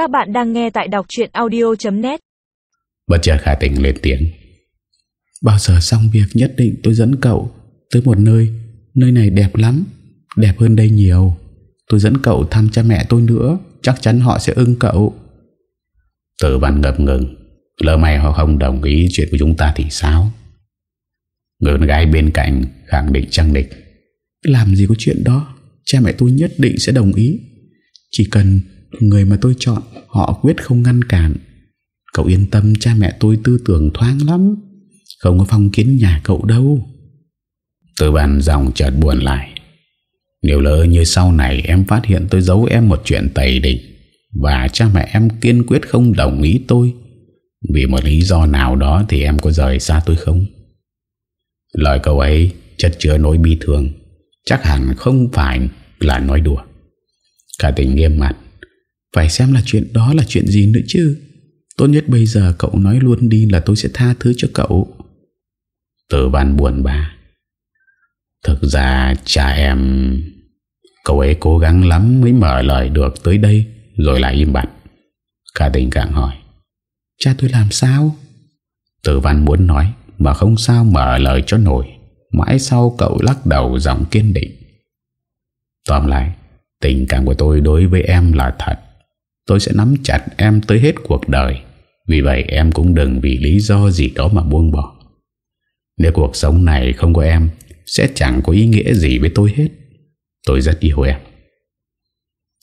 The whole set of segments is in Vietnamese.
Các bạn đang nghe tại đọc chuyện audio.net Bất chợt Khả Tình lên tiếng. Bao giờ xong việc nhất định tôi dẫn cậu Tới một nơi Nơi này đẹp lắm Đẹp hơn đây nhiều. Tôi dẫn cậu thăm cha mẹ tôi nữa Chắc chắn họ sẽ ưng cậu. Tử văn ngập ngừng. Lỡ may họ không đồng ý chuyện của chúng ta thì sao? Người con gái bên cạnh khẳng định trăng địch Làm gì có chuyện đó Cha mẹ tôi nhất định sẽ đồng ý. Chỉ cần người mà tôi chọn, Họ quyết không ngăn cản. Cậu yên tâm, cha mẹ tôi tư tưởng thoáng lắm. Không có phong kiến nhà cậu đâu. Từ bàn dòng chợt buồn lại. Nếu lỡ như sau này em phát hiện tôi giấu em một chuyện tẩy định, Và cha mẹ em kiên quyết không đồng ý tôi. Vì một lý do nào đó thì em có rời xa tôi không? Lời cậu ấy chất chứa nỗi bi thương, Chắc hẳn không phải là nói đùa. Cả tình nghiêm mặt phải xem là chuyện đó là chuyện gì nữa chứ. Tốt nhất bây giờ cậu nói luôn đi là tôi sẽ tha thứ cho cậu. Tử văn buồn bà. Thực ra, cha em, Cậu ấy cố gắng lắm mới mở lời được tới đây, Rồi lại im bặt. Cả tình càng hỏi, Cha tôi làm sao? Tử văn muốn nói, Mà không sao mở lời cho nổi, Mãi sau cậu lắc đầu giọng kiên định. Tóm lại, Tình cảm của tôi đối với em là thật. Tôi sẽ nắm chặt em tới hết cuộc đời. Vì vậy em cũng đừng vì lý do gì đó mà buông bỏ. Nếu cuộc sống này không có em, Sẽ chẳng có ý nghĩa gì với tôi hết. Tôi rất yêu em.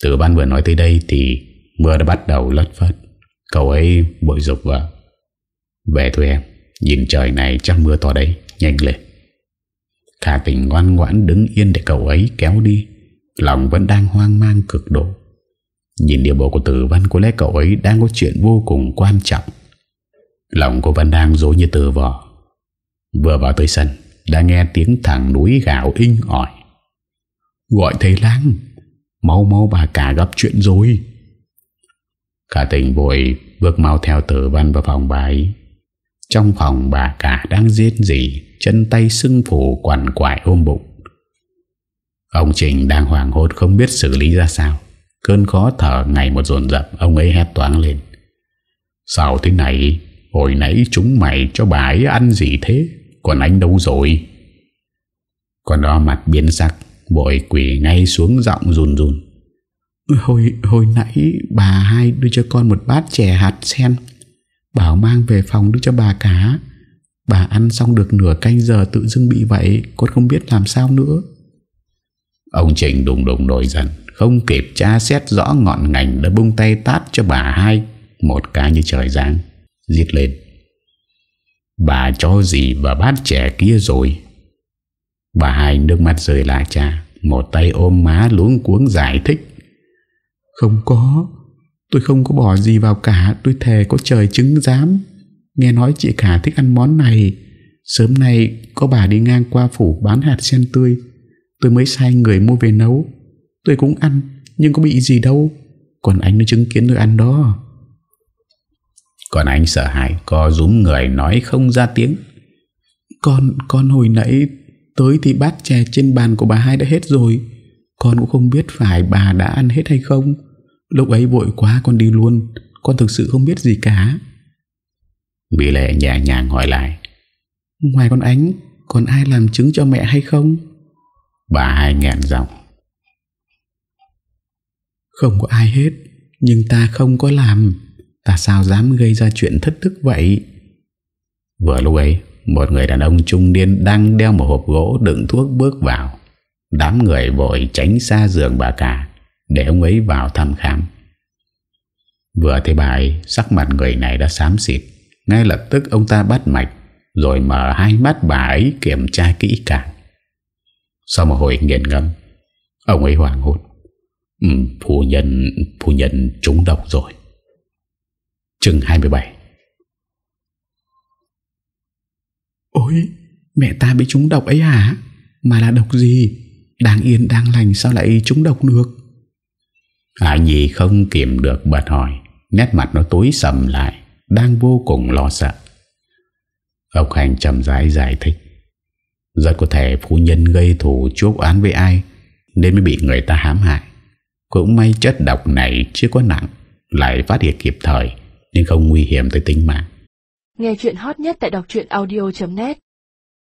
Từ ban vừa nói tới đây Thì mưa đã bắt đầu lất phất. Cậu ấy bội dục vợ Về thôi em, Nhìn trời này chắc mưa to đấy, Nhanh lên. Khả tình ngoan ngoãn đứng yên để cậu ấy kéo đi. Lòng vẫn đang hoang mang cực độ. Nhìn điều bộ của tử văn, Có lẽ cậu ấy đang có chuyện vô cùng quan trọng. Lòng cô vẫn đang dối như từ vỏ Vừa vào tới sân, Đã nghe tiếng thằng núi gạo inh ỏi. Gọi thầy lang, Mau mau bà cả gặp chuyện rồi. Cả tình vội Bước mau theo tử văn vào phòng bà ấy. Trong phòng bà cả đang giết gì Chân tay sưng phủ quằn quại ôm bụng. Ông Trình đang hoàng hốt không biết xử lý ra sao. Cơn khó thở ngày một dồn dập Ông ấy hét toán lên. Sao thế này? Hồi nãy chúng mày cho bà ấy ăn gì thế? Còn anh đâu rồi? Còn đó mặt biến sắc bội quỷ ngay xuống giọng run run. Hồi, hồi nãy bà hai đưa cho con một bát chè hạt sen. Bảo mang về phòng đưa cho bà cá Bà ăn xong được nửa canh giờ tự dưng bị vậy Con không biết làm sao nữa. Ông Trình đùng đùng nổi giận. Không kịp tra xét rõ ngọn ngành Đã bung tay tát cho bà hai, Một cái như trời giáng Giết lên. Bà cho gì vào bát trẻ kia rồi? Bà hai nước mắt rơi lại cha, Một tay ôm má luống cuống giải thích. Không có, Tôi không có bỏ gì vào cả, Tôi thề có trời chứng giám. Nghe nói chị cả thích ăn món này. Sớm nay có bà đi ngang qua phủ bán hạt sen tươi. Tôi mới sai người mua về nấu. Tôi cũng ăn Nhưng có bị gì đâu. Còn anh nó chứng kiến tôi ăn đó. Còn anh sợ hãi Co rúm người nói không ra tiếng. Con Con hồi nãy Tới thì bát chè trên bàn của bà hai đã hết rồi. Con cũng không biết phải bà đã ăn hết hay không. Lúc ấy vội quá con đi luôn. Con thực sự không biết gì cả. Bị lệ nhẹ nhàng hỏi lại. Ngoài con ánh Còn ai làm chứng cho mẹ hay không? Bà hai nghẹn giọng không có ai hết, Nhưng ta không có làm. Ta sao dám gây ra chuyện thất thức vậy? Vừa lúc ấy, Một người đàn ông trung niên Đang đeo một hộp gỗ đựng thuốc bước vào. Đám người vội tránh xa giường bà cả, Để ông ấy vào thăm khám. Vừa thấy bà ấy, Sắc mặt người này đã xám xịt. Ngay lập tức ông ta bắt mạch, Rồi mở hai mắt bà ấy kiểm tra kỹ càng. Sau một hồi nghiền ngâm Ông ấy hoảng hốt ừ, Phu nhân Phu nhân trúng độc rồi. Chừng 27 Ôi Mẹ ta bị trúng độc ấy hả? Mà là độc gì? Đang yên đang lành sao lại trúng độc được? Hải Nhi không kiểm được bật hỏi Nét mặt nó tối sầm lại Đang vô cùng lo sợ. Ông Khanh chầm rãi giải thích. Rất có thể phu nhân gây thủ chuốc án với ai Nên mới bị người ta hãm hại cũng may chất độc này chưa có nặng, Lại phát hiện kịp thời, Nhưng không nguy hiểm tới tính mạng. Nghe chuyện hot nhất tại đọc audio.net